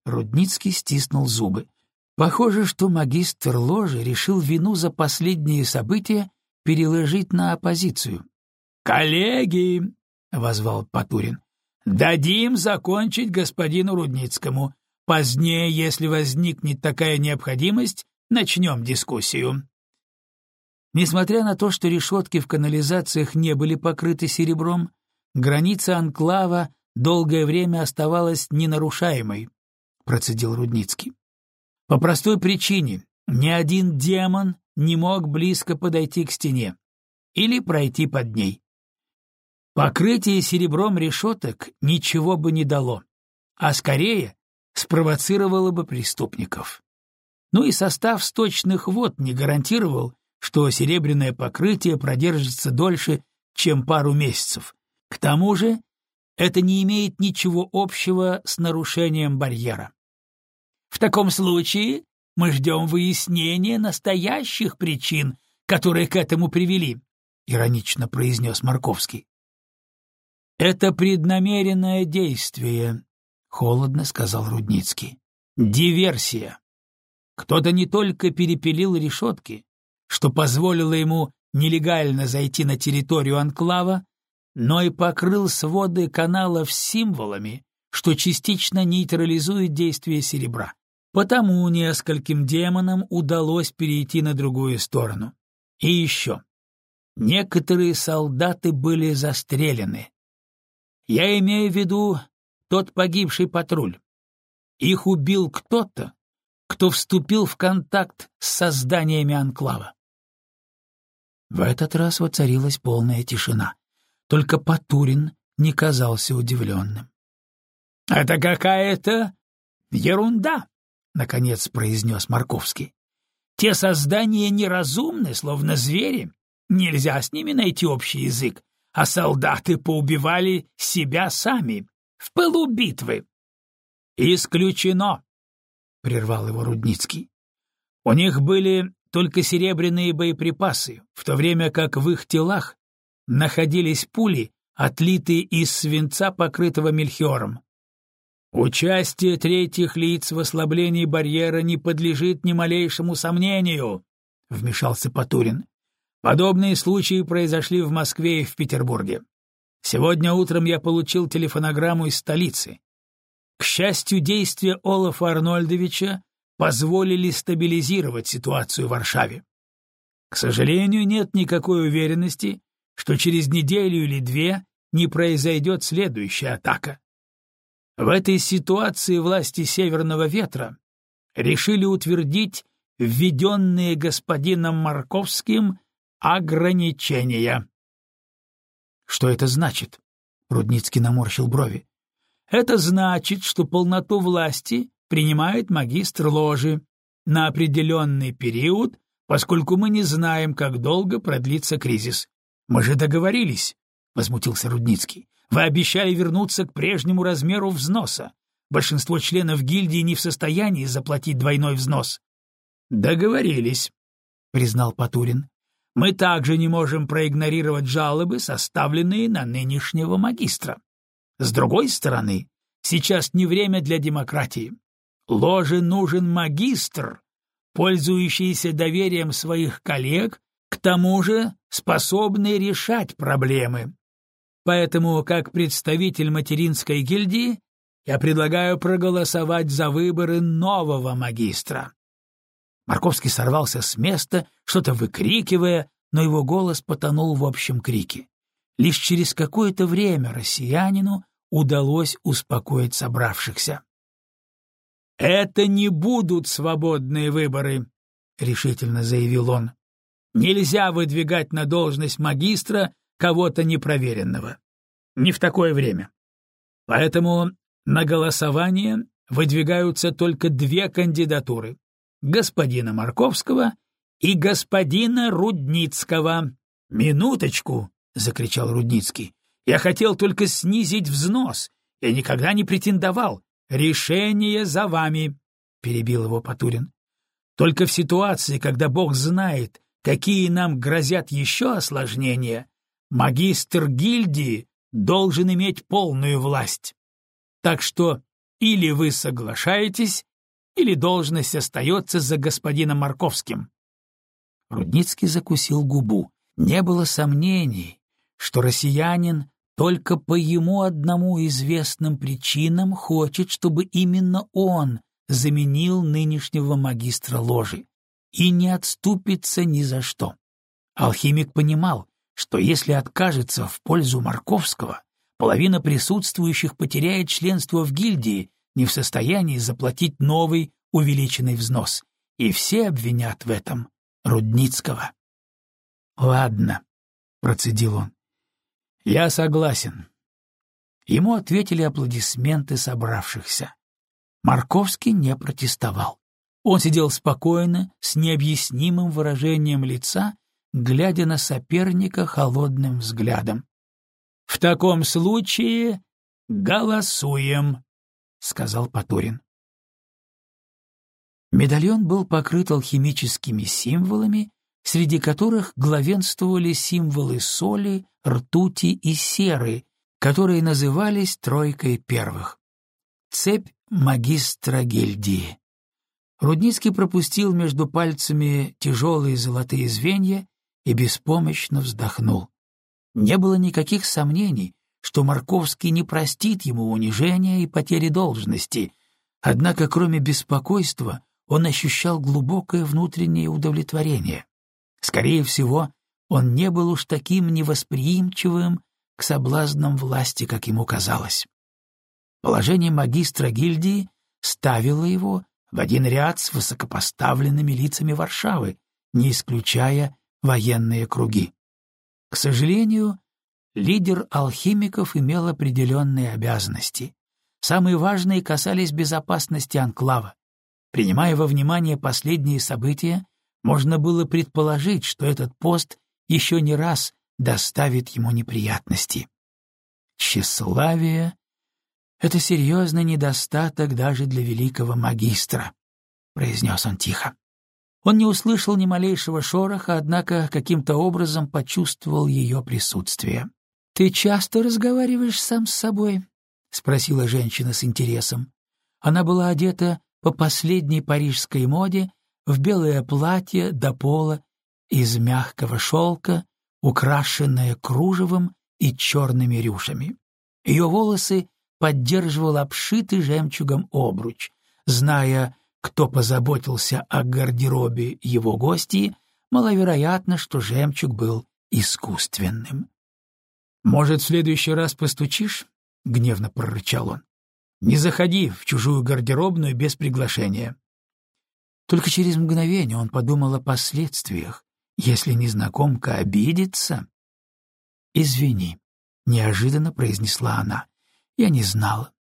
Рудницкий стиснул зубы. Похоже, что магистр ложи решил вину за последние события переложить на оппозицию. «Коллеги!» — возвал Патурин. «Дадим закончить господину Рудницкому. Позднее, если возникнет такая необходимость, начнем дискуссию». Несмотря на то, что решетки в канализациях не были покрыты серебром, граница анклава долгое время оставалась ненарушаемой, — процедил Рудницкий. По простой причине ни один демон не мог близко подойти к стене или пройти под ней. Покрытие серебром решеток ничего бы не дало, а скорее спровоцировало бы преступников. Ну и состав сточных вод не гарантировал, что серебряное покрытие продержится дольше, чем пару месяцев. К тому же это не имеет ничего общего с нарушением барьера. В таком случае мы ждем выяснения настоящих причин, которые к этому привели, — иронично произнес Марковский. «Это преднамеренное действие», — холодно сказал Рудницкий. «Диверсия. Кто-то не только перепилил решетки, что позволило ему нелегально зайти на территорию анклава, но и покрыл своды каналов символами, что частично нейтрализует действие серебра. Потому нескольким демонам удалось перейти на другую сторону. И еще. Некоторые солдаты были застрелены. Я имею в виду тот погибший патруль. Их убил кто-то, кто вступил в контакт с созданиями анклава. В этот раз воцарилась полная тишина. Только Патурин не казался удивленным. — Это какая-то ерунда, — наконец произнес Марковский. — Те создания неразумны, словно звери. Нельзя с ними найти общий язык, а солдаты поубивали себя сами в пылу битвы. — Исключено, — прервал его Рудницкий. — У них были только серебряные боеприпасы, в то время как в их телах находились пули, отлитые из свинца, покрытого мельхиором. Участие третьих лиц в ослаблении барьера не подлежит ни малейшему сомнению, вмешался Потурин. Подобные случаи произошли в Москве и в Петербурге. Сегодня утром я получил телефонограмму из столицы. К счастью, действия Олафа Арнольдовича позволили стабилизировать ситуацию в Варшаве. К сожалению, нет никакой уверенности, что через неделю или две не произойдет следующая атака. В этой ситуации власти Северного ветра решили утвердить введенные господином Марковским ограничения. Что это значит? Рудницкий наморщил брови. Это значит, что полноту власти принимает магистр ложи на определенный период, поскольку мы не знаем, как долго продлится кризис. Мы же договорились, — возмутился Рудницкий. Вы обещали вернуться к прежнему размеру взноса. Большинство членов гильдии не в состоянии заплатить двойной взнос. Договорились, — признал Патурин. Мы также не можем проигнорировать жалобы, составленные на нынешнего магистра. С другой стороны, сейчас не время для демократии. Ложе нужен магистр, пользующийся доверием своих коллег, к тому же способный решать проблемы. Поэтому, как представитель материнской гильдии, я предлагаю проголосовать за выборы нового магистра. Марковский сорвался с места, что-то выкрикивая, но его голос потонул в общем крике. Лишь через какое-то время россиянину удалось успокоить собравшихся. «Это не будут свободные выборы», — решительно заявил он. «Нельзя выдвигать на должность магистра кого-то непроверенного. Не в такое время. Поэтому на голосование выдвигаются только две кандидатуры — господина Марковского и господина Рудницкого. «Минуточку!» — закричал Рудницкий. «Я хотел только снизить взнос. Я никогда не претендовал. Решение за вами!» — перебил его Потурин. «Только в ситуации, когда Бог знает, какие нам грозят еще осложнения, магистр гильдии должен иметь полную власть. Так что или вы соглашаетесь, или должность остается за господином Марковским. Рудницкий закусил губу. Не было сомнений, что россиянин только по ему одному известным причинам хочет, чтобы именно он заменил нынешнего магистра ложи и не отступится ни за что. Алхимик понимал, что если откажется в пользу Марковского, половина присутствующих потеряет членство в гильдии, не в состоянии заплатить новый увеличенный взнос, и все обвинят в этом Рудницкого. «Ладно», — процедил он, — «я согласен». Ему ответили аплодисменты собравшихся. Марковский не протестовал. Он сидел спокойно, с необъяснимым выражением лица глядя на соперника холодным взглядом. «В таком случае голосуем», — сказал Потурин. Медальон был покрыт алхимическими символами, среди которых главенствовали символы соли, ртути и серы, которые назывались тройкой первых. Цепь магистра гильдии. Рудницкий пропустил между пальцами тяжелые золотые звенья и беспомощно вздохнул. Не было никаких сомнений, что Марковский не простит ему унижения и потери должности, однако кроме беспокойства он ощущал глубокое внутреннее удовлетворение. Скорее всего, он не был уж таким невосприимчивым к соблазнам власти, как ему казалось. Положение магистра гильдии ставило его в один ряд с высокопоставленными лицами Варшавы, не исключая военные круги. К сожалению, лидер алхимиков имел определенные обязанности. Самые важные касались безопасности анклава. Принимая во внимание последние события, можно было предположить, что этот пост еще не раз доставит ему неприятности. Тщеславие — это серьезный недостаток даже для великого магистра, — произнес он тихо. Он не услышал ни малейшего шороха, однако каким-то образом почувствовал ее присутствие. «Ты часто разговариваешь сам с собой?» — спросила женщина с интересом. Она была одета по последней парижской моде в белое платье до пола из мягкого шелка, украшенное кружевом и черными рюшами. Ее волосы поддерживал обшитый жемчугом обруч. Зная, кто позаботился о гардеробе его гостей, маловероятно, что жемчуг был искусственным. «Может, в следующий раз постучишь?» — гневно прорычал он. «Не заходи в чужую гардеробную без приглашения». Только через мгновение он подумал о последствиях, если незнакомка обидится. «Извини», — неожиданно произнесла она, — «я не знала.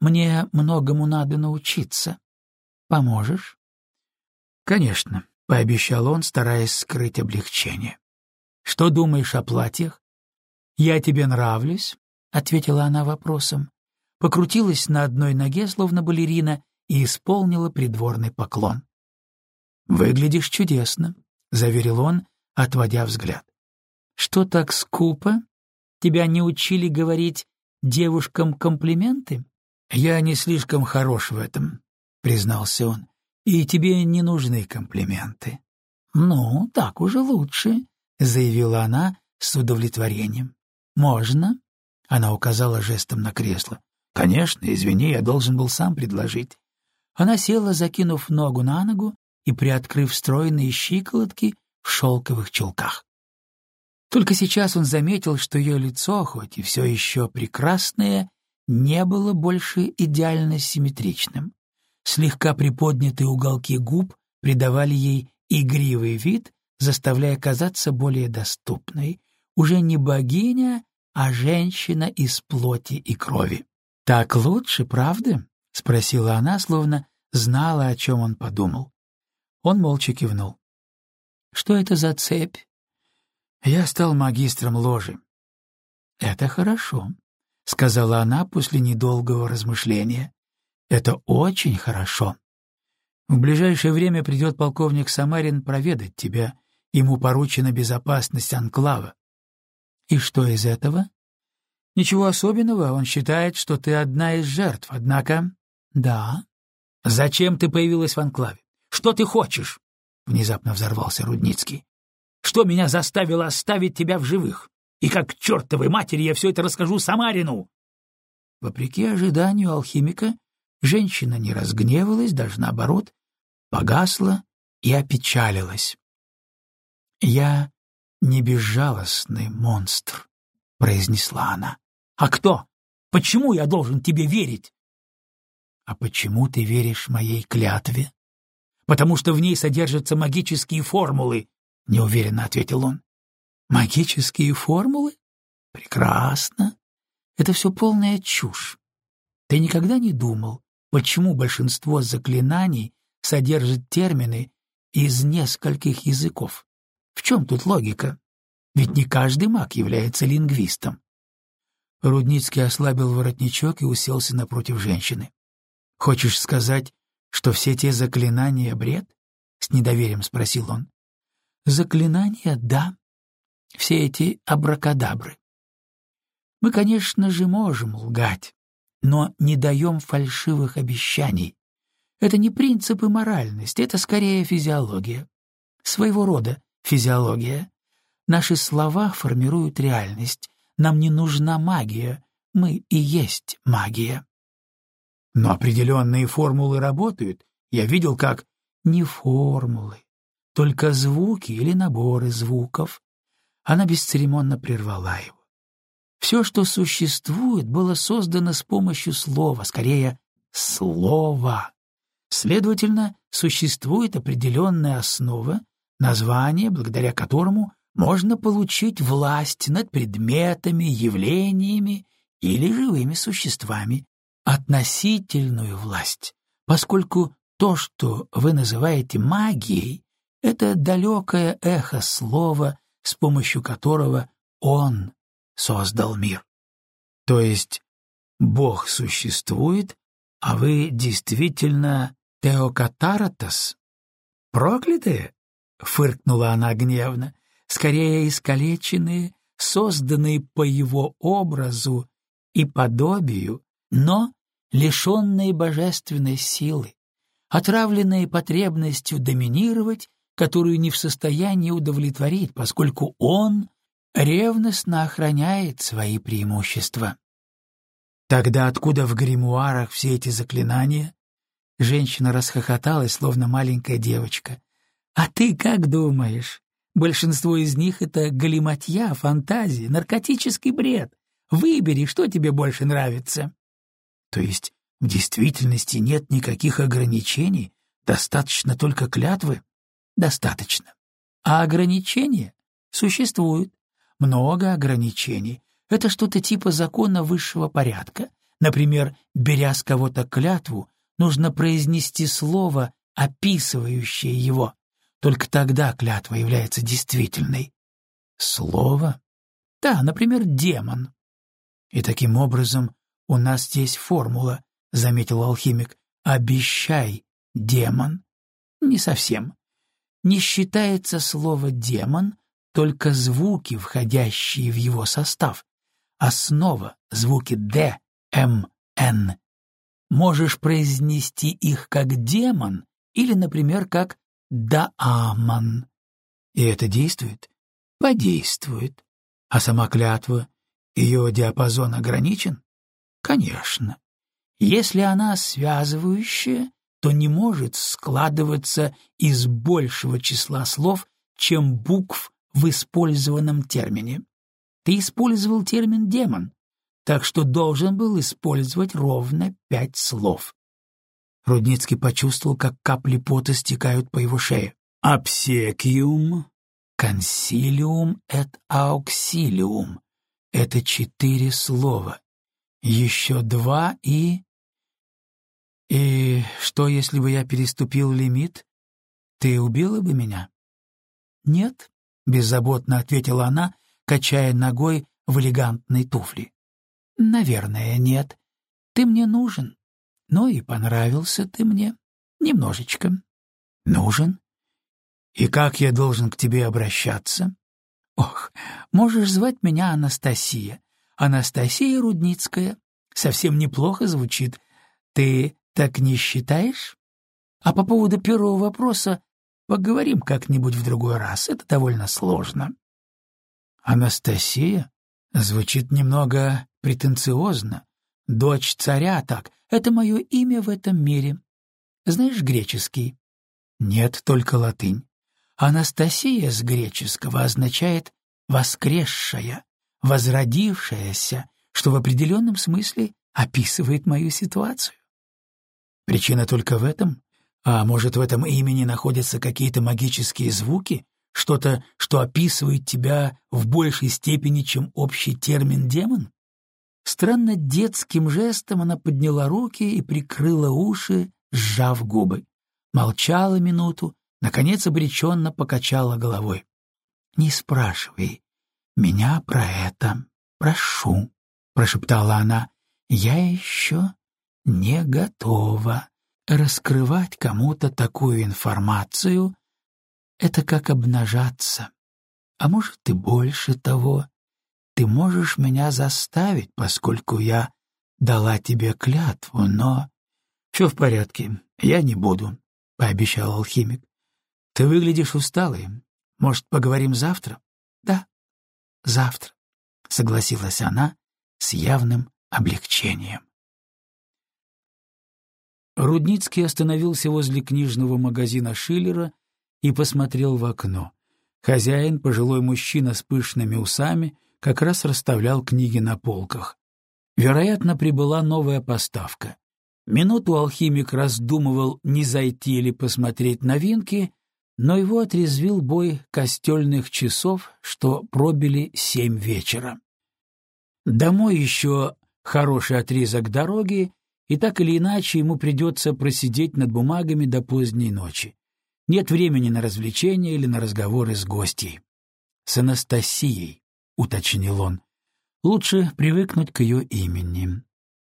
Мне многому надо научиться». Поможешь? Конечно, пообещал он, стараясь скрыть облегчение. Что думаешь о платьях? Я тебе нравлюсь? ответила она вопросом. Покрутилась на одной ноге, словно балерина, и исполнила придворный поклон. Выглядишь чудесно, заверил он, отводя взгляд. Что так скупо? Тебя не учили говорить девушкам комплименты? Я не слишком хорош в этом, признался он, — «и тебе не нужны комплименты». «Ну, так уже лучше», — заявила она с удовлетворением. «Можно?» — она указала жестом на кресло. «Конечно, извини, я должен был сам предложить». Она села, закинув ногу на ногу, и приоткрыв стройные щиколотки в шелковых чулках. Только сейчас он заметил, что ее лицо, хоть и все еще прекрасное, не было больше идеально симметричным. Слегка приподнятые уголки губ придавали ей игривый вид, заставляя казаться более доступной. Уже не богиня, а женщина из плоти и крови. «Так лучше, правда?» — спросила она, словно знала, о чем он подумал. Он молча кивнул. «Что это за цепь?» «Я стал магистром ложи». «Это хорошо», — сказала она после недолгого размышления. «Это очень хорошо. В ближайшее время придет полковник Самарин проведать тебя. Ему поручена безопасность анклава. И что из этого? Ничего особенного, он считает, что ты одна из жертв, однако... Да. Зачем ты появилась в анклаве? Что ты хочешь? Внезапно взорвался Рудницкий. Что меня заставило оставить тебя в живых? И как к чертовой матери я все это расскажу Самарину!» Вопреки ожиданию алхимика, женщина не разгневалась, даже наоборот, погасла и опечалилась. «Я не безжалостный монстр», — произнесла она. «А кто? Почему я должен тебе верить?» «А почему ты веришь моей клятве?» «Потому что в ней содержатся магические формулы», — неуверенно ответил он. «Магические формулы? Прекрасно. Это все полная чушь. Ты никогда не думал, почему большинство заклинаний содержит термины из нескольких языков? В чем тут логика? Ведь не каждый маг является лингвистом. Рудницкий ослабил воротничок и уселся напротив женщины. «Хочешь сказать, что все те заклинания — бред?» — с недоверием спросил он. «Заклинания — да. Все эти абракадабры. Мы, конечно же, можем лгать, но не даем фальшивых обещаний. Это не принципы моральности, это скорее физиология. Своего рода физиология. Наши слова формируют реальность. Нам не нужна магия, мы и есть магия. Но определенные формулы работают. Я видел, как не формулы, только звуки или наборы звуков. Она бесцеремонно прервала его. Все, что существует, было создано с помощью слова, скорее, слова. Следовательно, существует определенная основа, название, благодаря которому можно получить власть над предметами, явлениями или живыми существами, относительную власть, поскольку то, что вы называете магией, это далекое эхо слова, с помощью которого Он создал мир. То есть Бог существует, а вы действительно Теокатаратос? Проклятые? — фыркнула она гневно, — скорее искалеченные, созданные по его образу и подобию, но лишенные божественной силы, отравленные потребностью доминировать, которую не в состоянии удовлетворить, поскольку он ревностно охраняет свои преимущества. Тогда откуда в гримуарах все эти заклинания? Женщина расхохоталась, словно маленькая девочка. А ты как думаешь? Большинство из них — это галиматья, фантазии, наркотический бред. Выбери, что тебе больше нравится. То есть в действительности нет никаких ограничений, достаточно только клятвы? Достаточно. А ограничения существуют. Много ограничений. Это что-то типа закона высшего порядка. Например, беря с кого-то клятву, нужно произнести слово, описывающее его. Только тогда клятва является действительной. Слово? Да, например, демон. И таким образом у нас здесь формула, заметил алхимик. Обещай, демон. Не совсем. Не считается слово «демон», только звуки, входящие в его состав. Основа — звуки «д», «м», «н». Можешь произнести их как «демон» или, например, как Дааман. И это действует? Подействует. А сама клятва, ее диапазон ограничен? Конечно. Если она связывающая, что не может складываться из большего числа слов, чем букв в использованном термине. Ты использовал термин «демон», так что должен был использовать ровно пять слов. Рудницкий почувствовал, как капли пота стекают по его шее. «Обсекиум», «консилиум эт ауксилиум» — это четыре слова. Еще два и... И что, если бы я переступил лимит? Ты убила бы меня? Нет, — беззаботно ответила она, качая ногой в элегантной туфли. Наверное, нет. Ты мне нужен. Но и понравился ты мне. Немножечко. Нужен? И как я должен к тебе обращаться? Ох, можешь звать меня Анастасия. Анастасия Рудницкая. Совсем неплохо звучит. Ты так не считаешь? А по поводу первого вопроса поговорим как-нибудь в другой раз. Это довольно сложно. Анастасия звучит немного претенциозно. Дочь царя так. Это мое имя в этом мире. Знаешь греческий? Нет, только латынь. Анастасия с греческого означает «воскресшая», «возродившаяся», что в определенном смысле описывает мою ситуацию. Причина только в этом? А может, в этом имени находятся какие-то магические звуки? Что-то, что описывает тебя в большей степени, чем общий термин «демон»? Странно детским жестом она подняла руки и прикрыла уши, сжав губы. Молчала минуту, наконец обреченно покачала головой. — Не спрашивай меня про это, прошу, — прошептала она. — Я еще не готова. Раскрывать кому-то такую информацию — это как обнажаться. А может, и больше того. Ты можешь меня заставить, поскольку я дала тебе клятву, но... — Все в порядке, я не буду, — пообещал алхимик. — Ты выглядишь усталой. Может, поговорим завтра? — Да, завтра, — согласилась она с явным облегчением. Рудницкий остановился возле книжного магазина Шиллера и посмотрел в окно. Хозяин, пожилой мужчина с пышными усами, как раз расставлял книги на полках. Вероятно, прибыла новая поставка. Минуту алхимик раздумывал, не зайти или посмотреть новинки, но его отрезвил бой костельных часов, что пробили семь вечера. Домой еще хороший отрезок дороги, и так или иначе ему придется просидеть над бумагами до поздней ночи. Нет времени на развлечения или на разговоры с гостьей. С Анастасией, — уточнил он. Лучше привыкнуть к ее имени.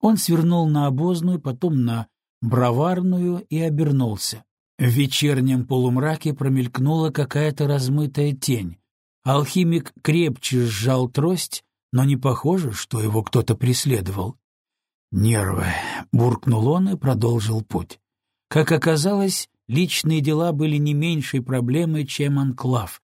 Он свернул на обозную, потом на броварную и обернулся. В вечернем полумраке промелькнула какая-то размытая тень. Алхимик крепче сжал трость, но не похоже, что его кто-то преследовал. «Нервы», — буркнул он и продолжил путь. Как оказалось, личные дела были не меньшей проблемой, чем анклав.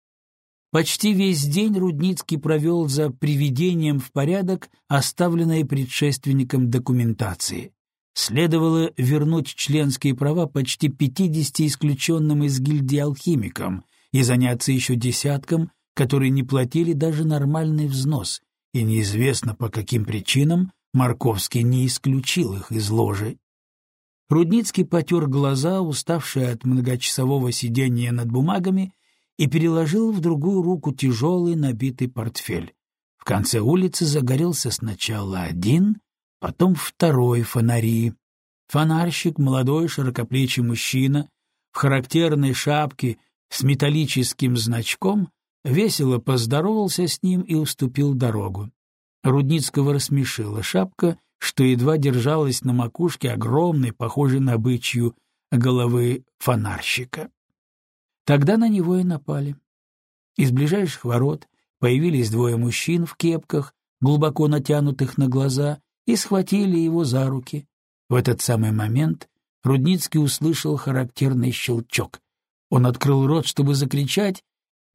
Почти весь день Рудницкий провел за приведением в порядок оставленной предшественником документации. Следовало вернуть членские права почти 50 исключенным из гильдии алхимикам и заняться еще десяткам, которые не платили даже нормальный взнос, и неизвестно по каким причинам Марковский не исключил их из ложи. Рудницкий потер глаза, уставшие от многочасового сидения над бумагами, и переложил в другую руку тяжелый набитый портфель. В конце улицы загорелся сначала один, потом второй фонари. Фонарщик, молодой широкоплечий мужчина, в характерной шапке с металлическим значком, весело поздоровался с ним и уступил дорогу. Рудницкого рассмешила шапка, что едва держалась на макушке огромной, похожей на бычью, головы фонарщика. Тогда на него и напали. Из ближайших ворот появились двое мужчин в кепках, глубоко натянутых на глаза, и схватили его за руки. В этот самый момент Рудницкий услышал характерный щелчок. Он открыл рот, чтобы закричать,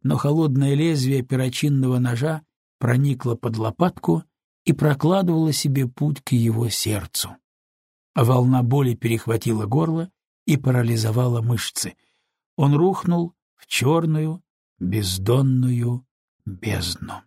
но холодное лезвие перочинного ножа проникла под лопатку и прокладывала себе путь к его сердцу. Волна боли перехватила горло, и парализовала мышцы. Он рухнул в черную, бездонную бездну.